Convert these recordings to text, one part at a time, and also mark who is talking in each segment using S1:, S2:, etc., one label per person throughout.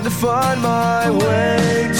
S1: trying to find my way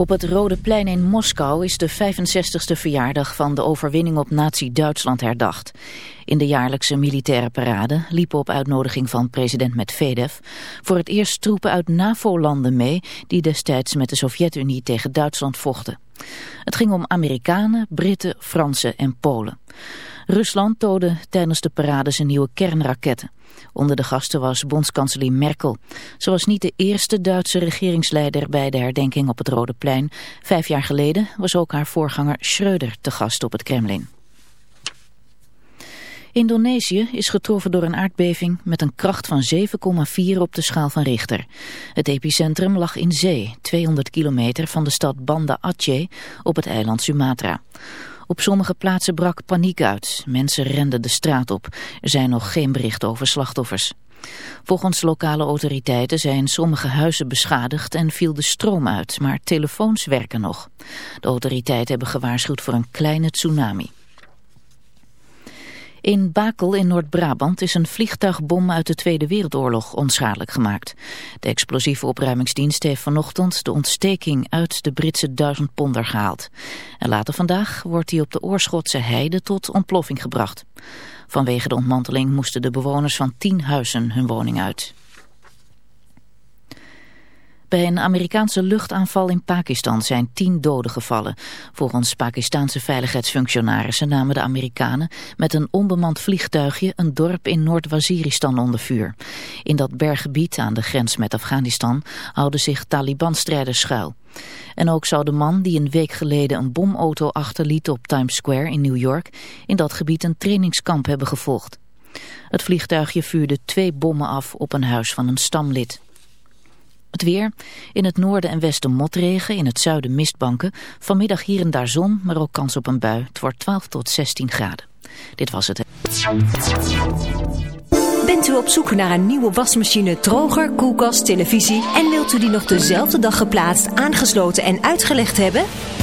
S2: Op het Rode Plein in Moskou is de 65ste verjaardag van de overwinning op Nazi-Duitsland herdacht. In de jaarlijkse militaire parade liepen op uitnodiging van president Medvedev voor het eerst troepen uit NAVO-landen mee die destijds met de Sovjet-Unie tegen Duitsland vochten. Het ging om Amerikanen, Britten, Fransen en Polen. Rusland toonde tijdens de parade zijn nieuwe kernraketten. Onder de gasten was bondskanselier Merkel. Ze was niet de eerste Duitse regeringsleider bij de herdenking op het Rode Plein. Vijf jaar geleden was ook haar voorganger Schröder te gast op het Kremlin. Indonesië is getroffen door een aardbeving met een kracht van 7,4 op de schaal van Richter. Het epicentrum lag in zee, 200 kilometer van de stad Banda Aceh op het eiland Sumatra. Op sommige plaatsen brak paniek uit. Mensen renden de straat op. Er zijn nog geen berichten over slachtoffers. Volgens lokale autoriteiten zijn sommige huizen beschadigd en viel de stroom uit, maar telefoons werken nog. De autoriteiten hebben gewaarschuwd voor een kleine tsunami. In Bakel in Noord-Brabant is een vliegtuigbom uit de Tweede Wereldoorlog onschadelijk gemaakt. De explosieve opruimingsdienst heeft vanochtend de ontsteking uit de Britse duizendponder gehaald. En later vandaag wordt hij op de Oorschotse heide tot ontploffing gebracht. Vanwege de ontmanteling moesten de bewoners van tien huizen hun woning uit. Bij een Amerikaanse luchtaanval in Pakistan zijn tien doden gevallen. Volgens Pakistanse veiligheidsfunctionarissen namen de Amerikanen met een onbemand vliegtuigje een dorp in Noord-Waziristan onder vuur. In dat berggebied aan de grens met Afghanistan houden zich Taliban-strijders schuil. En ook zou de man die een week geleden een bomauto achterliet op Times Square in New York in dat gebied een trainingskamp hebben gevolgd. Het vliegtuigje vuurde twee bommen af op een huis van een stamlid. Het weer. In het noorden en westen motregen, in het zuiden mistbanken. Vanmiddag hier en daar zon, maar ook kans op een bui. Het wordt 12 tot 16 graden. Dit was het.
S3: Bent u op zoek naar een nieuwe wasmachine, droger, koelkast, televisie... en wilt u die nog dezelfde dag geplaatst, aangesloten en uitgelegd hebben?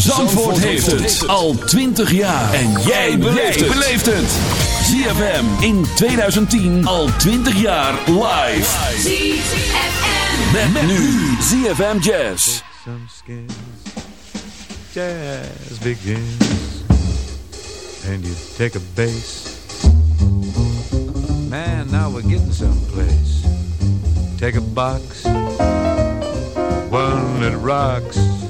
S4: Zandvoort heeft het al 20 jaar. En jij beleeft het. ZFM in 2010 al 20 jaar live.
S5: ZFM.
S4: Met, nu ZFM Jazz.
S6: some skins. Jazz begins, and you take a bass. Man, now we're getting someplace. Take a box, one that rocks.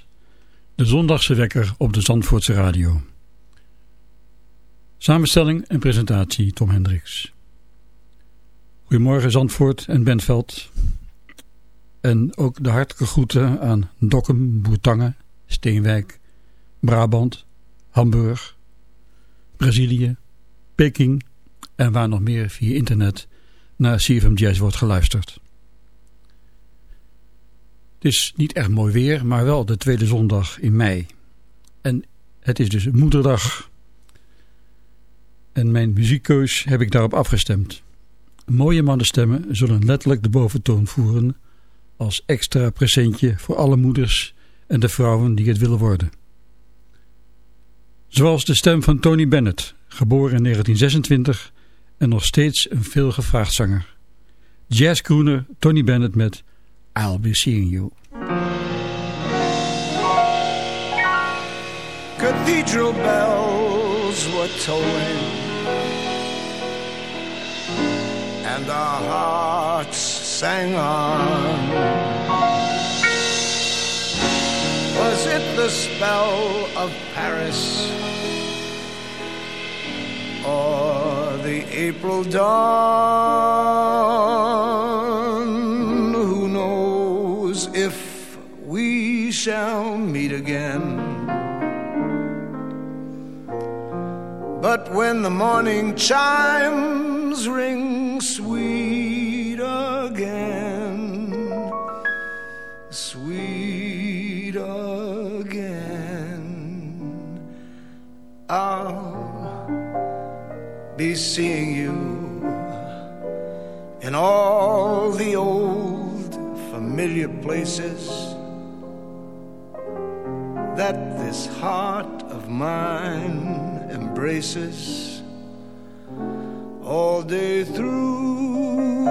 S7: De zondagse wekker op de Zandvoortse radio. Samenstelling en presentatie Tom Hendricks. Goedemorgen Zandvoort en Bentveld. En ook de hartelijke groeten aan Dokkum, Boertangen, Steenwijk, Brabant, Hamburg, Brazilië, Peking en waar nog meer via internet naar CFM Jazz wordt geluisterd. Het is niet echt mooi weer, maar wel de tweede zondag in mei. En het is dus moederdag. En mijn muziekkeus heb ik daarop afgestemd. Mooie mannenstemmen zullen letterlijk de boventoon voeren... als extra presentje voor alle moeders en de vrouwen die het willen worden. Zoals de stem van Tony Bennett, geboren in 1926... en nog steeds een veelgevraagd zanger. Jazzcrooner Tony Bennett met I'll Be Seeing You.
S1: cathedral bells were tolling, and our hearts sang on. Was it the spell of Paris or the April dawn? Meet again? But when the morning chimes ring sweet again, sweet again, I'll be seeing you in all the old familiar places that this heart of mine embraces all day through.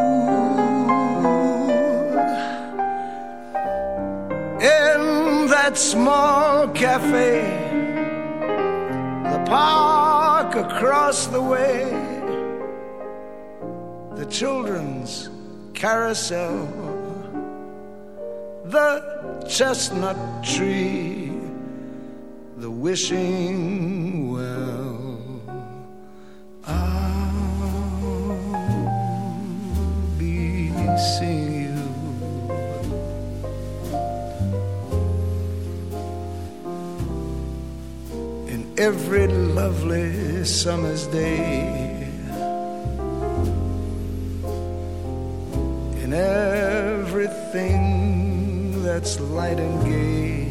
S1: In that small cafe, the park across the way, the children's carousel, the chestnut tree, the wishing well. I'll be seeing you in every lovely summer's day. In everything that's light and gay.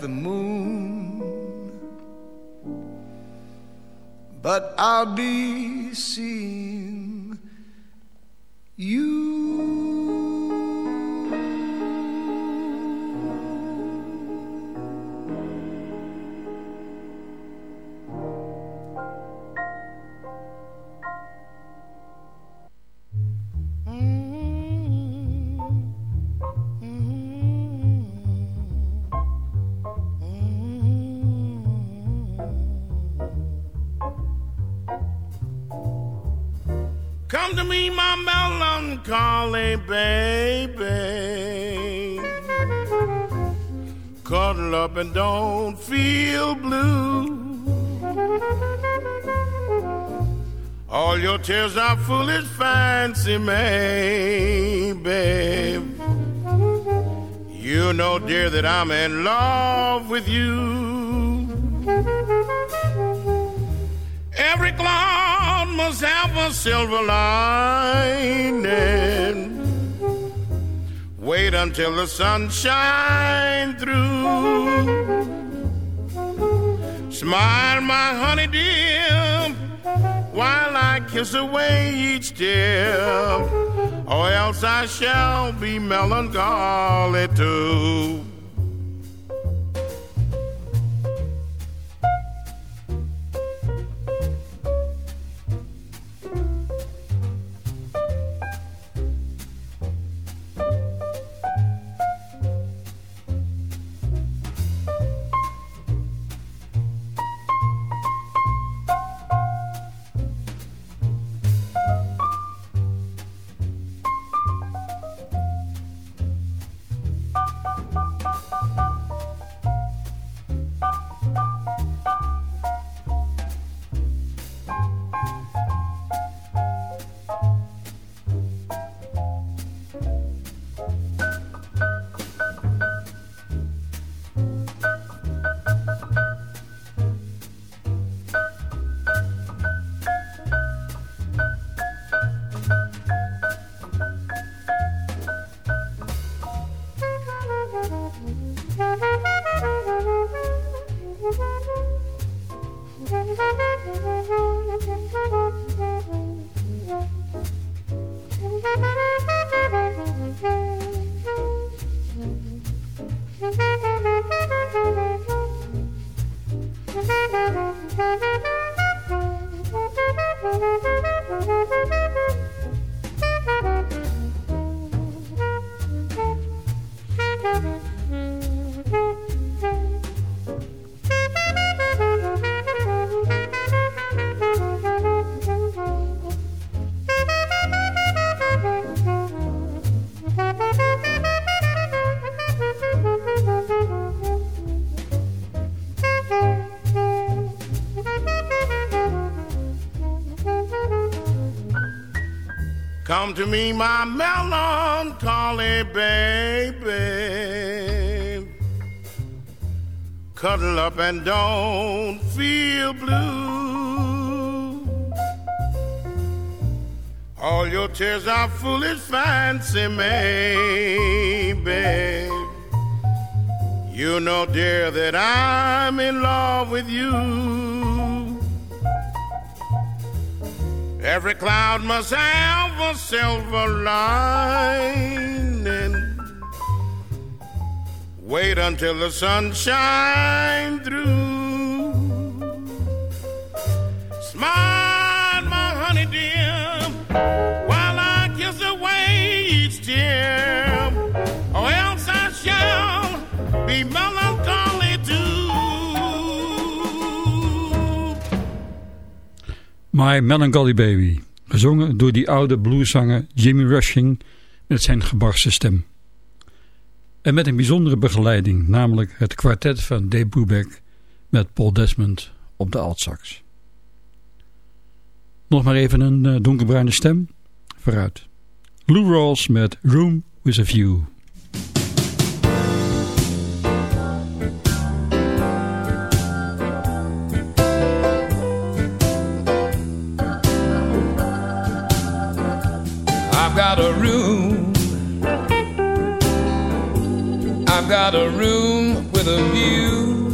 S1: The moon. But I'll be seeing
S8: Tears are foolish fancy, may, babe. You know, dear, that I'm in love with you. Every cloud must have a silver lining. Wait until the sun shines through. Smile, my honey dear, while I kiss away each tear, or else I shall be melancholy too. Me, my melancholy baby. Cuddle up and don't feel blue. All your tears are foolish fancy, maybe. You know, dear, that I'm in love with you. Every cloud must have a silver lining. Wait until the sun shines through. Smile, my honey dear, while I kiss away each tear, or else I shall be melancholy
S7: My Melancholy Baby, gezongen door die oude blueszanger Jimmy Rushing met zijn gebarsten stem. En met een bijzondere begeleiding, namelijk het kwartet van Dave Brubeck met Paul Desmond op de altsax. Nog maar even een eh, donkerbruine stem, vooruit. Lou Rawls met Room with a View.
S9: got a room. I've got a room with a view.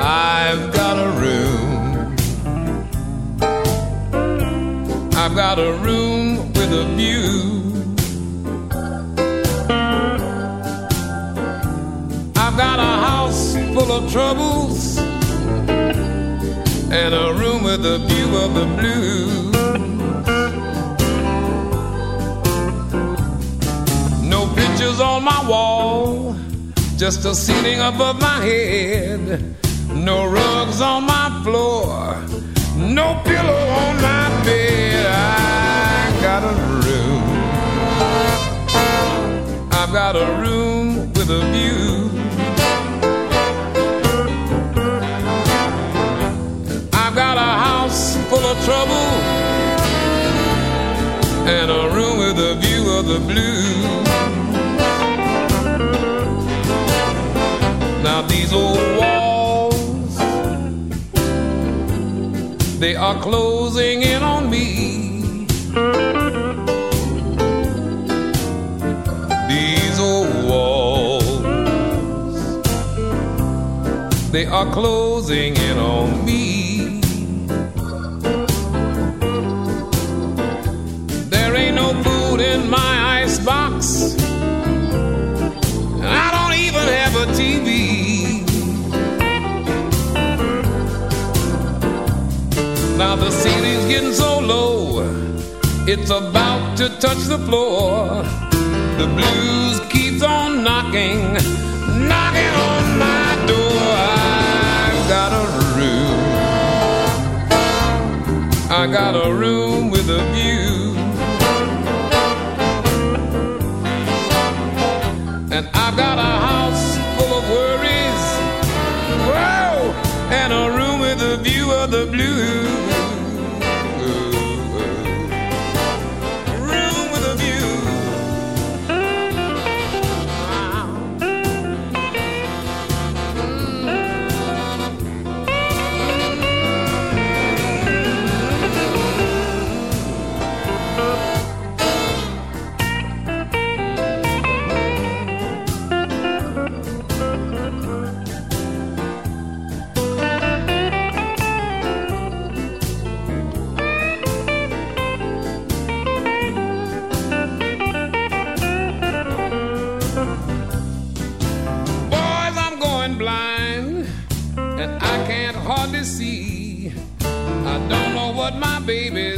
S9: I've got a room. I've got a room with a view. I've got a house full of troubles and a room with a view of the blue. No pictures on my wall, just a ceiling above my head. No rugs on my floor, no pillow on my bed. I got a room. I've got a room with a view. And a room with a view of the blue. Now these old walls, they are closing in on me. These old walls, they are closing in on me. In my icebox. I don't even have a TV. Now the ceiling's getting so low, it's about to touch the floor. The blues keeps on knocking, knocking on my door. I got a room. I got a room know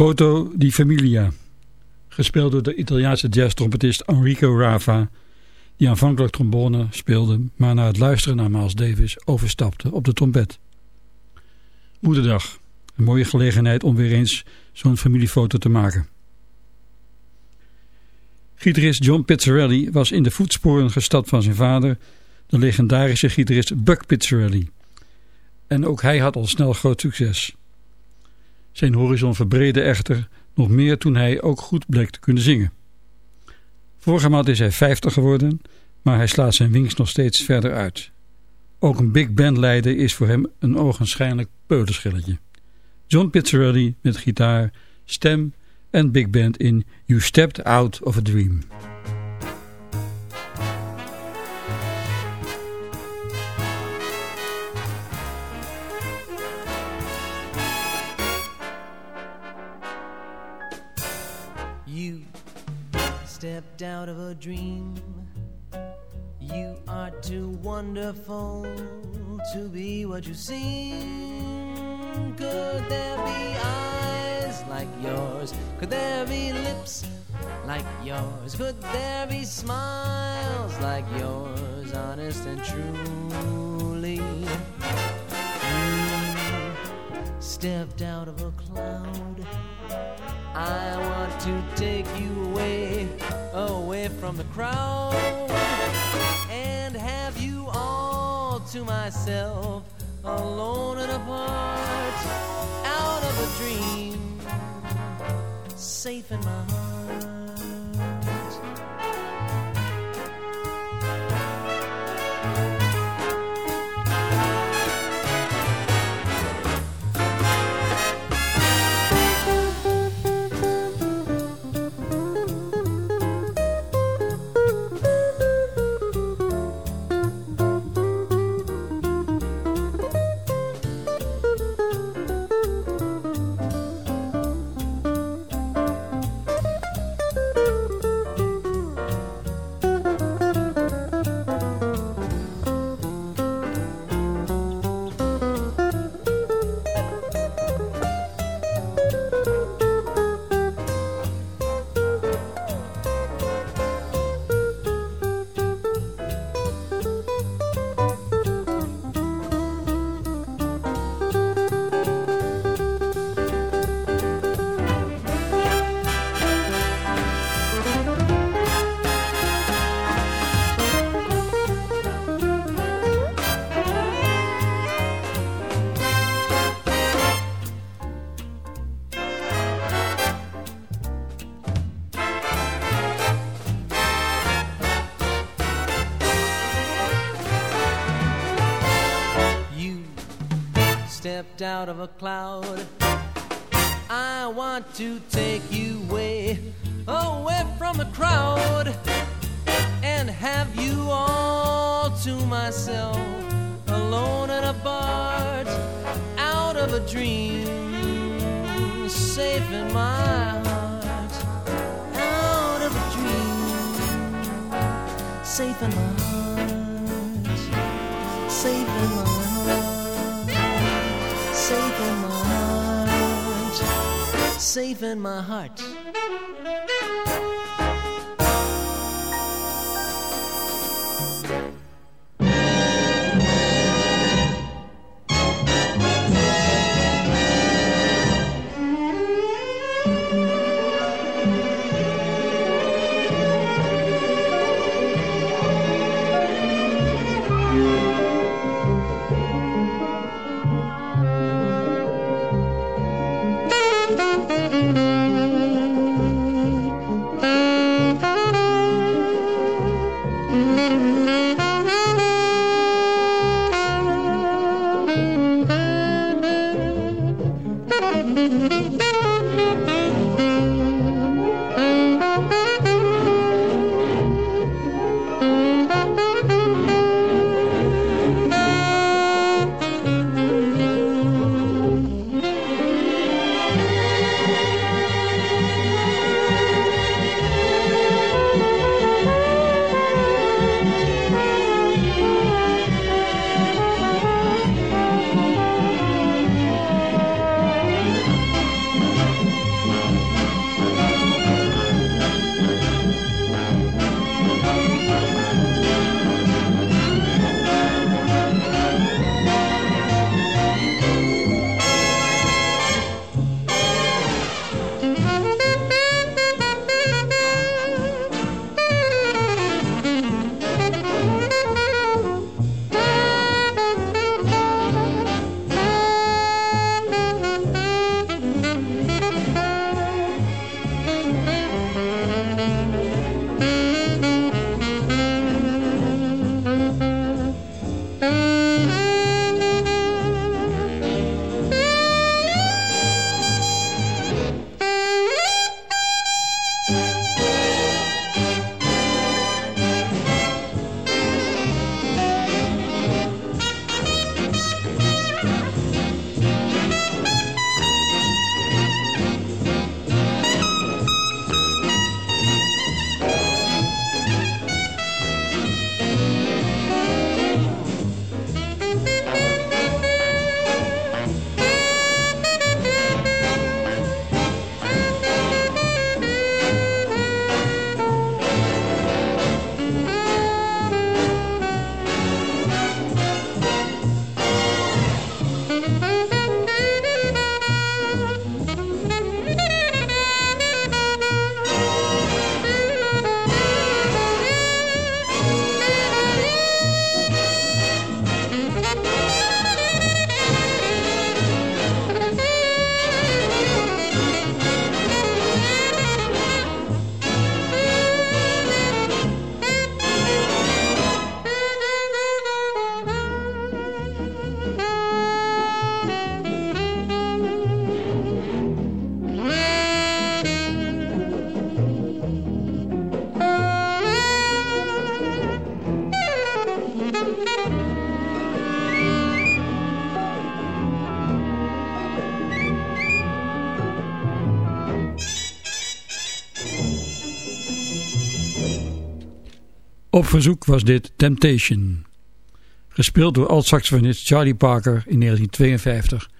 S7: Foto di Familia, gespeeld door de Italiaanse jazztrompetist Enrico Rava, die aanvankelijk trombone speelde, maar na het luisteren naar Miles Davis overstapte op de trompet. Moederdag, een mooie gelegenheid om weer eens zo'n familiefoto te maken. Gitarist John Pizzarelli was in de voetsporen gestapt van zijn vader, de legendarische gitarist Buck Pizzarelli. En ook hij had al snel groot succes. Zijn horizon verbreedde echter nog meer toen hij ook goed bleek te kunnen zingen. Vorige maand is hij 50 geworden, maar hij slaat zijn wings nog steeds verder uit. Ook een big band leiden is voor hem een ogenschijnlijk peulenschilletje. John Pizzarelli met gitaar, stem en big band in You Stepped Out of a Dream.
S10: Out of a dream. You are too wonderful to be what you seem. Could there be eyes like yours? Could there be lips like yours? Could there be smiles like yours, honest and truly? You stepped out of a cloud. I want to take you away, away from the crowd, and have you all to myself, alone and apart, out of a dream, safe in my heart. Stepped out of a cloud. I want to take you away, away from the crowd, and have you all to myself, alone and apart, out of a dream, safe in my heart, out of a dream, safe in my heart, safe in my heart.
S7: Op verzoek was dit Temptation. Gespeeld door alt-saxofonist Charlie Parker in 1952,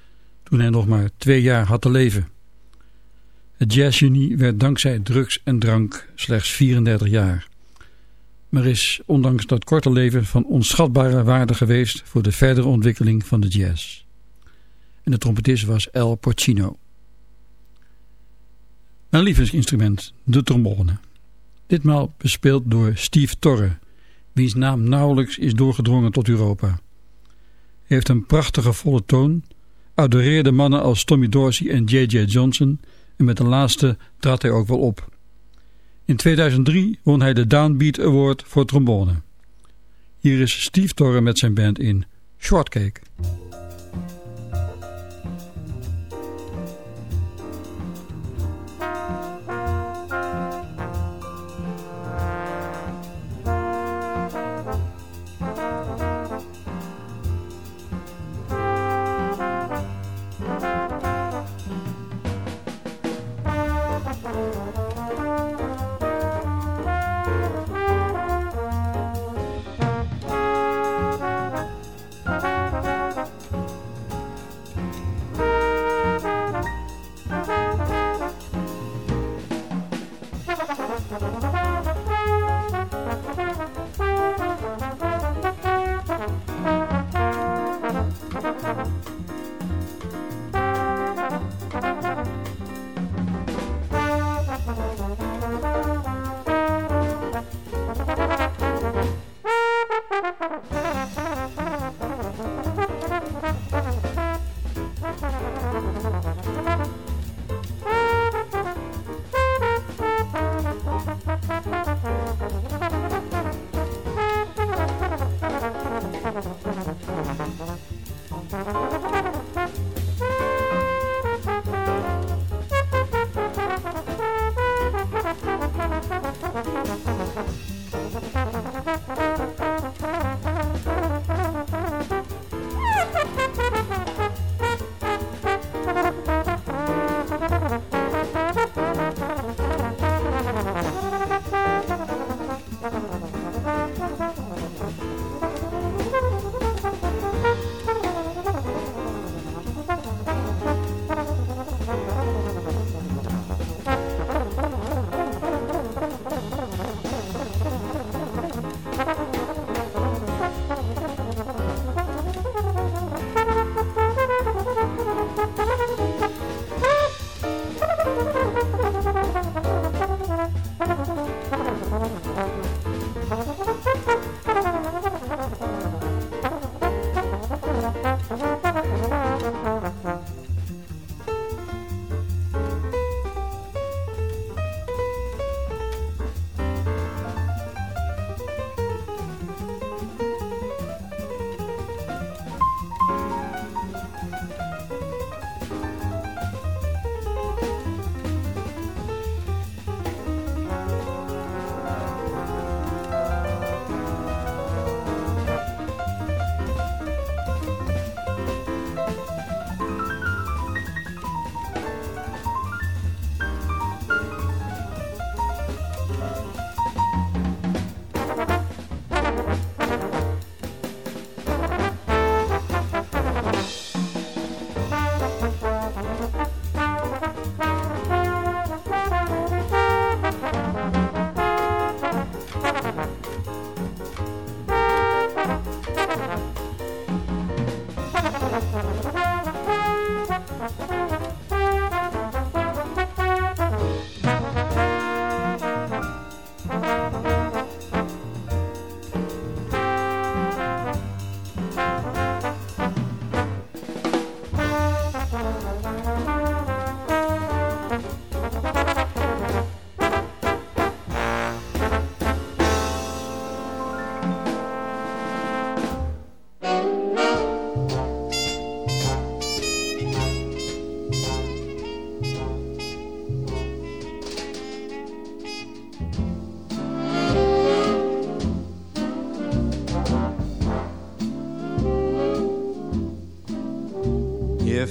S7: toen hij nog maar twee jaar had te leven. Het jazzgenie werd dankzij drugs en drank slechts 34 jaar. Maar is ondanks dat korte leven van onschatbare waarde geweest voor de verdere ontwikkeling van de jazz. En de trompetist was El Porcino. Mijn lievelingsinstrument, de trombone. Ditmaal bespeeld door Steve Torre, wiens naam nauwelijks is doorgedrongen tot Europa. Heeft een prachtige volle toon, adoreerde mannen als Tommy Dorsey en J.J. Johnson en met de laatste trad hij ook wel op. In 2003 won hij de Downbeat Award voor trombone. Hier is Steve Torre met zijn band in Shortcake.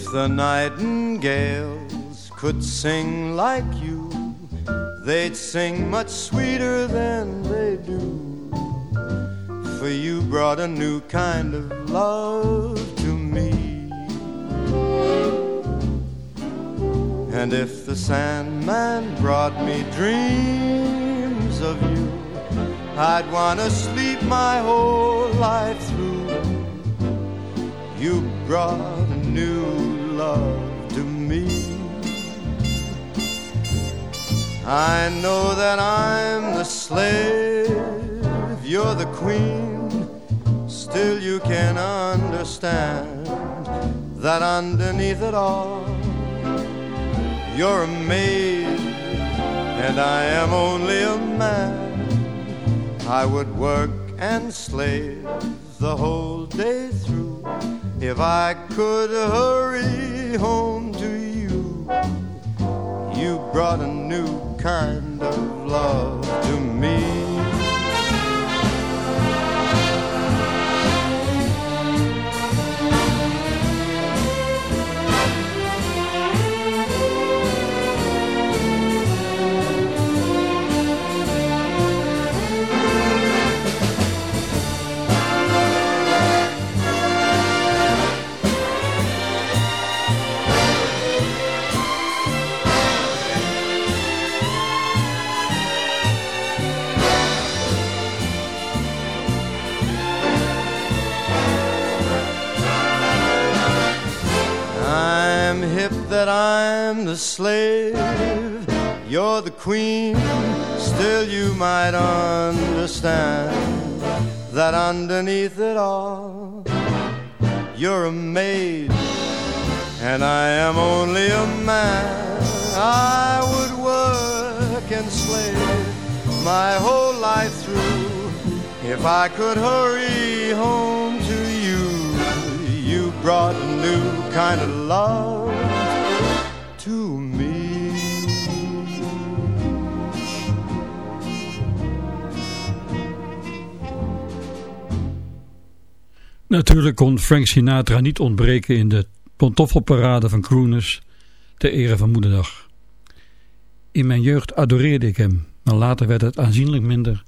S11: If the nightingales could sing like you, they'd sing much sweeter than they do. for you brought a new kind of love to me. And if the Sandman brought me dreams of you, I'd wanna sleep my whole life through. You brought a new love to me. I know that I'm the slave, you're the queen. Still, you can understand that underneath it all, you're a maid, and I am only a man. I would work and slave the whole day through if I could hurry home to you. You brought a new kind of love to me. That I'm the slave, you're the queen. Still, you might understand that underneath it all, you're a maid, and I am only a man. I would work and slave my whole life through if I could hurry home to you. You brought a new kind of love
S7: Natuurlijk kon Frank Sinatra niet ontbreken in de pantoffelparade van crooners ter ere van Moederdag. In mijn jeugd adoreerde ik hem, maar later werd het aanzienlijk minder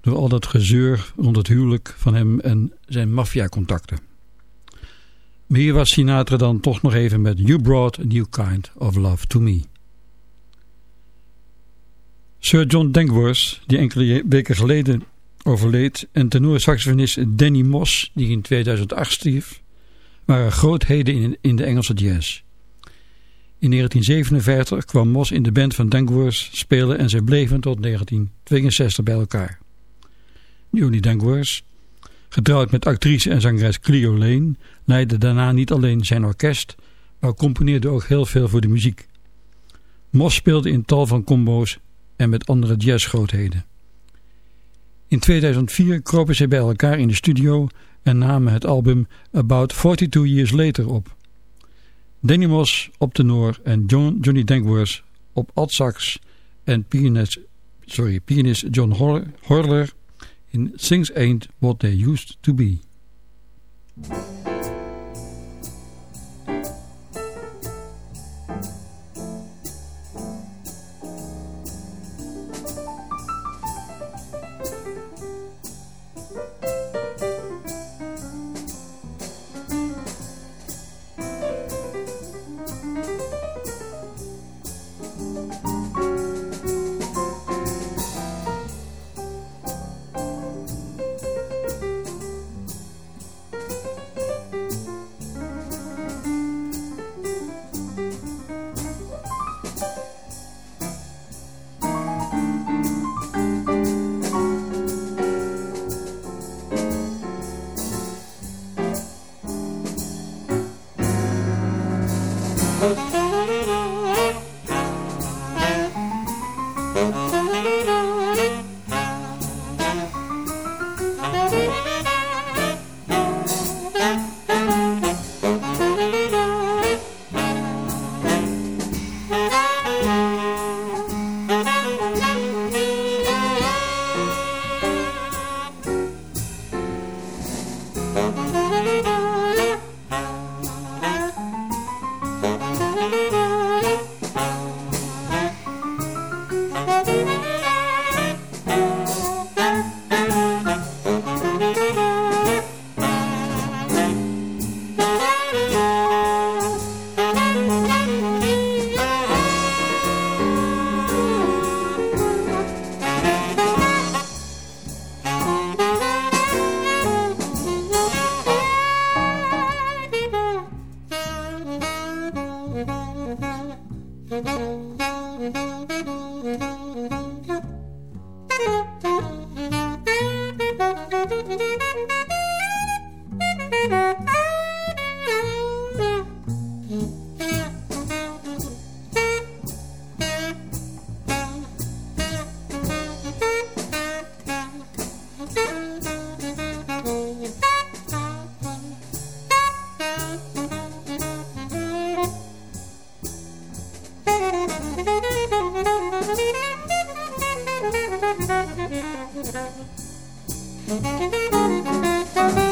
S7: door al dat gezeur rond het huwelijk van hem en zijn maffiacontacten. Maar hier was Sinatra dan toch nog even met You Brought a New Kind of Love to Me. Sir John Dankworth, die enkele weken geleden overleed, en tenorsaxofonist Danny Moss, die in 2008 stierf, waren grootheden in, de Engelse jazz. In 1957 kwam Moss in de band van Dankworth spelen en zij bleven tot 1962 bij elkaar. Johnny Dankworth, getrouwd met actrice en zangeres Cleo Lane, leidde daarna niet alleen zijn orkest, maar componeerde ook heel veel voor de muziek. Moss speelde in tal van combo's en met andere jazzgrootheden. In 2004 kropen zij bij elkaar in de studio en namen het album About 42 Years Later op. Danny Moss op tenor en John, Johnny Dankworth op altsax en pianist, sorry, pianist John Hor- Horler in Things Ain't What They Used To Be.
S1: Thank you.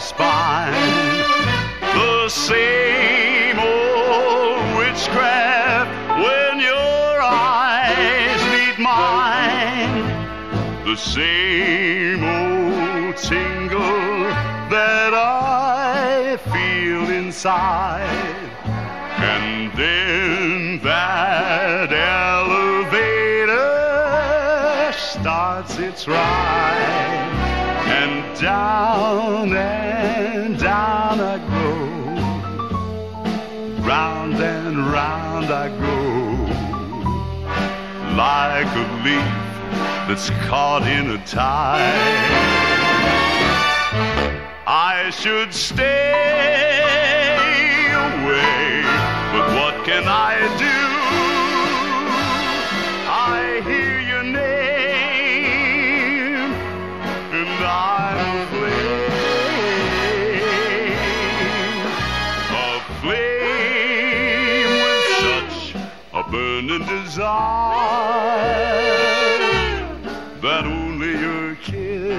S12: Spine. The same old witchcraft when your eyes meet mine. The same old tingle that I feel inside. And then that elevator starts its ride. Down and down I go. Round and round I go. Like a leaf that's caught in a tide. I should stay away, but what can I do? Desire that only your kiss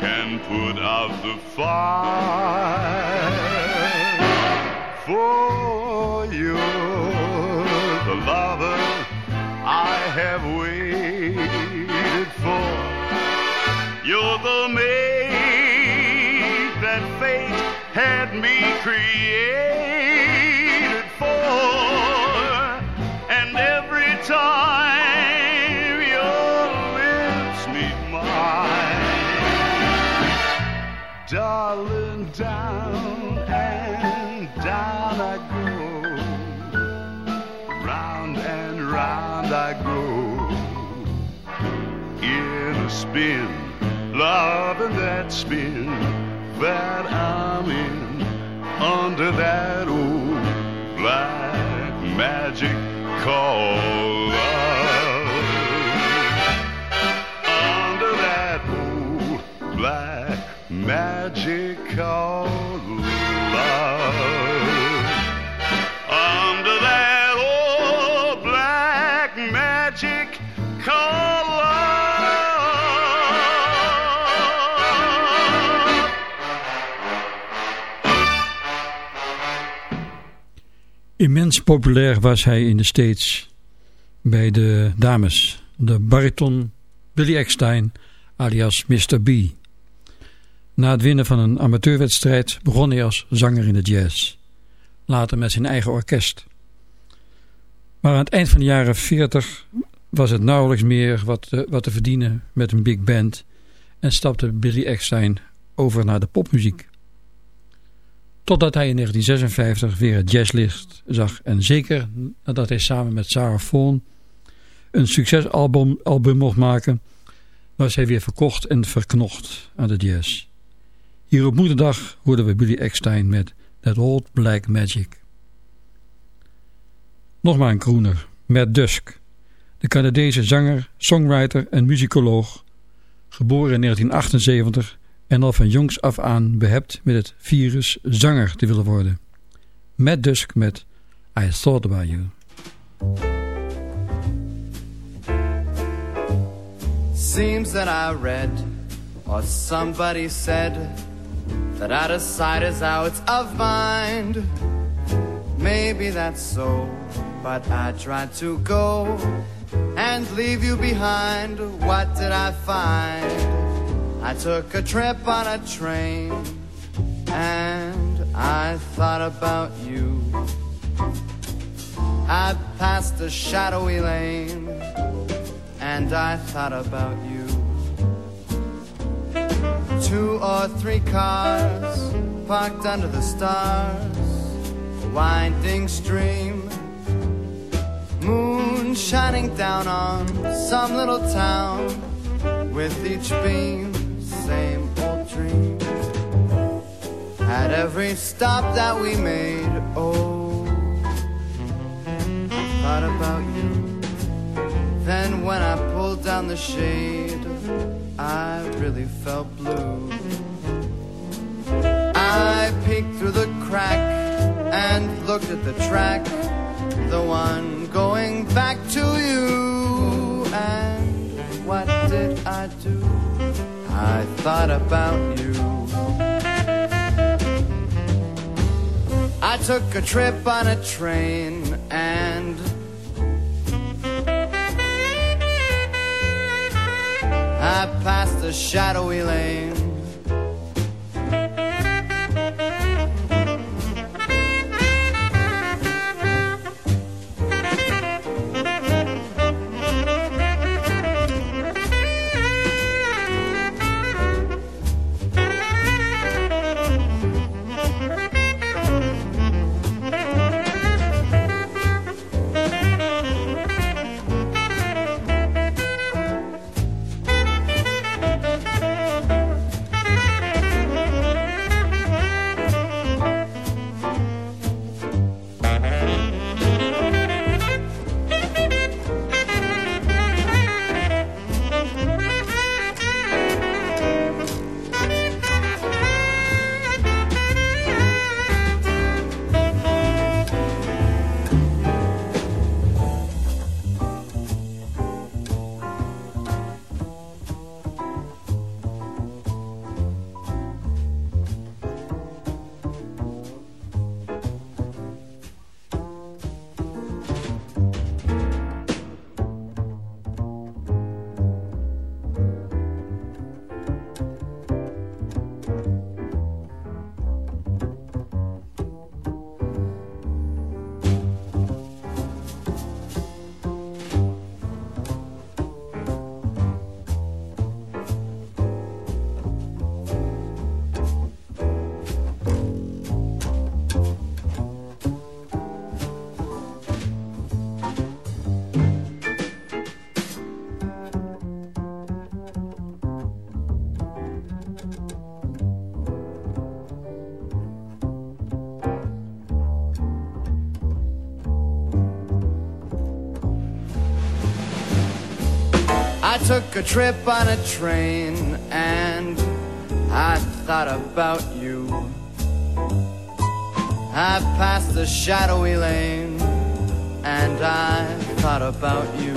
S12: can put out the fire. For you're the lover I have waited for. You're the mate darling, down and down I go. Round and round I go. In a spin, love loving that spin that I'm in under that old black magic called old black magic.
S7: Immens populair was hij in de States bij de dames. De bariton Billy Eckstein alias Mr. B. Na het winnen van een amateurwedstrijd begon hij als zanger in de jazz. Later met zijn eigen orkest. Maar aan het eind van de jaren 40 was het nauwelijks meer wat te, wat te verdienen met een big band en stapte Billy Eckstein over naar de popmuziek. Totdat hij in 1956 weer het jazzlicht zag en zeker nadat hij samen met Sarah Vaughan een succesalbum album mocht maken, was hij weer verkocht en verknocht aan de jazz. Hier op moederdag hoorden we Billy Eckstein met That Old Black Magic. Nog een kroener, Matt Dusk, de Canadese zanger, songwriter en muzikoloog, geboren in 1978 en al van jongs af aan behept met het virus zanger te willen worden. Matt Dusk met I Thought About You.
S13: Seems that I read, or somebody said, that out of sight is out of mind. Maybe that's so, but I tried to go and leave you behind. What did I find? I took a trip on a train and I thought about you. I passed a shadowy lane and I thought about you. Two or three cars parked under the stars, winding stream, moon shining down on some little town with each beam, same old dream. At every stop that we made, oh, I thought about you. Then when I pulled down the shade, I really felt blue. I peeked through the crack and looked at the track, the one going back to you. And what did I do? I thought about you. I took a trip on a train and I passed a shadowy lane. Took a trip on a train and I thought about you. I passed the shadowy lane and I thought about you.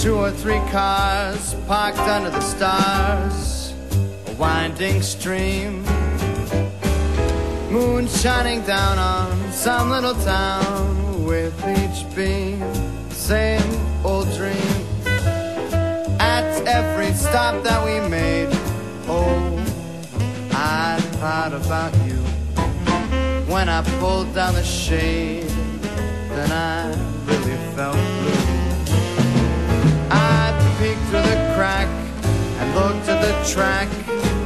S13: Two or three cars parked under the stars, a winding stream. Moon shining down on some little town with each beam. Same old dream. At every stop that we made, oh, I thought about you. When I pulled down the shade, then I really felt blue. I peeked through the crack and looked at the track,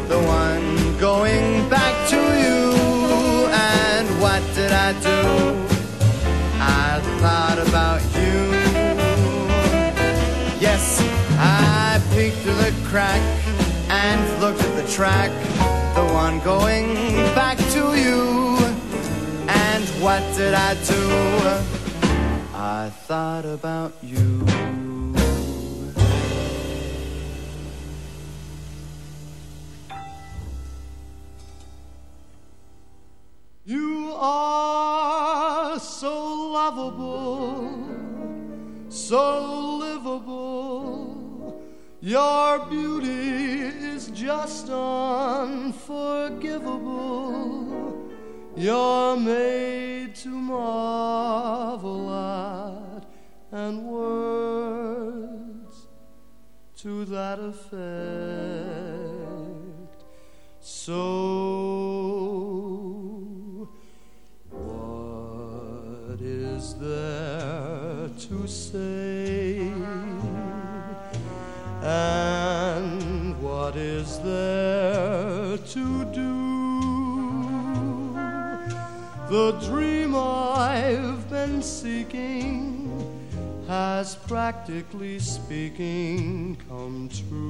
S13: the one going back to you. And what did I do? I thought about you. Crack and looked at the track, the one going back to you. And what did I do? I thought about you.
S11: You are so lovable, so livable. Your beauty is just unforgivable. You're made to marvel at, and words to that effect. So, what is there to say? And what is there to do? The dream I've been seeking has practically speaking come true.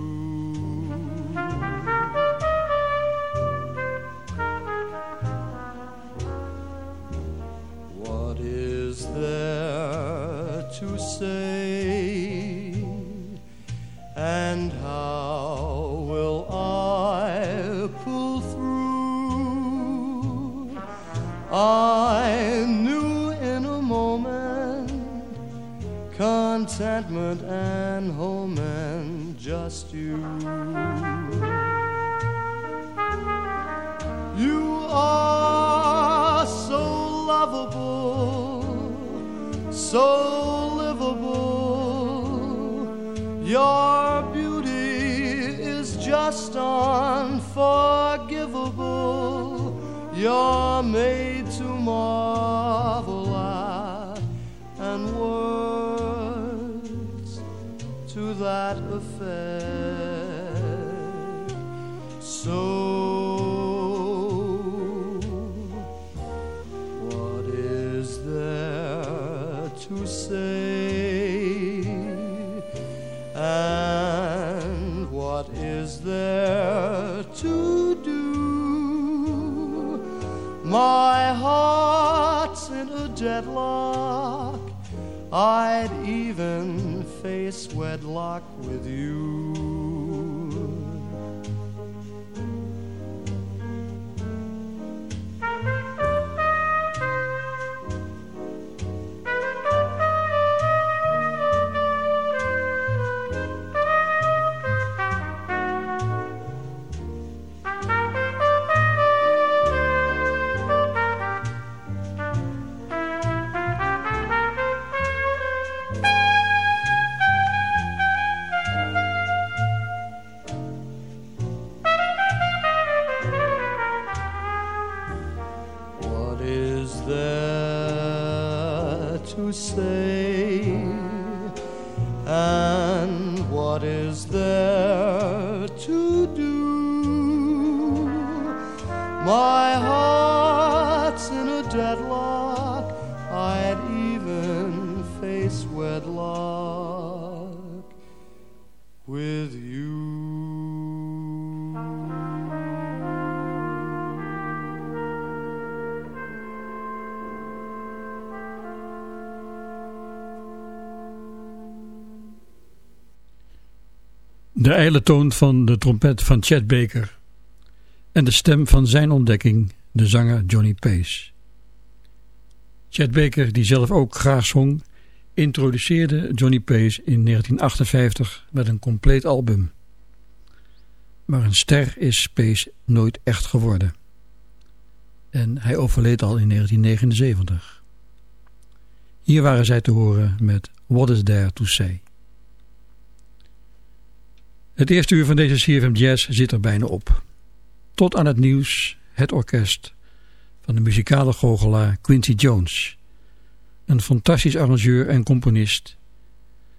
S7: IJle toon van de trompet van Chet Baker en de stem van zijn ontdekking, de zanger Johnny Pace. Chet Baker, die zelf ook graag zong, introduceerde Johnny Pace in 1958 met een compleet album. Maar een ster is Pace nooit echt geworden. En hij overleed al in 1979. Hier waren zij te horen met What Is There To Say. Het eerste uur van deze CFM Jazz zit er bijna op. Tot aan het nieuws het orkest van de muzikale goochelaar Quincy Jones. Een fantastisch arrangeur en componist.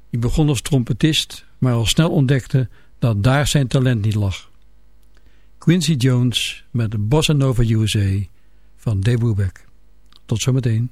S7: Die begon als trompetist, maar al snel ontdekte dat daar zijn talent niet lag. Quincy Jones met de Bossa Nova USA van Dave Brubeck. Tot zometeen.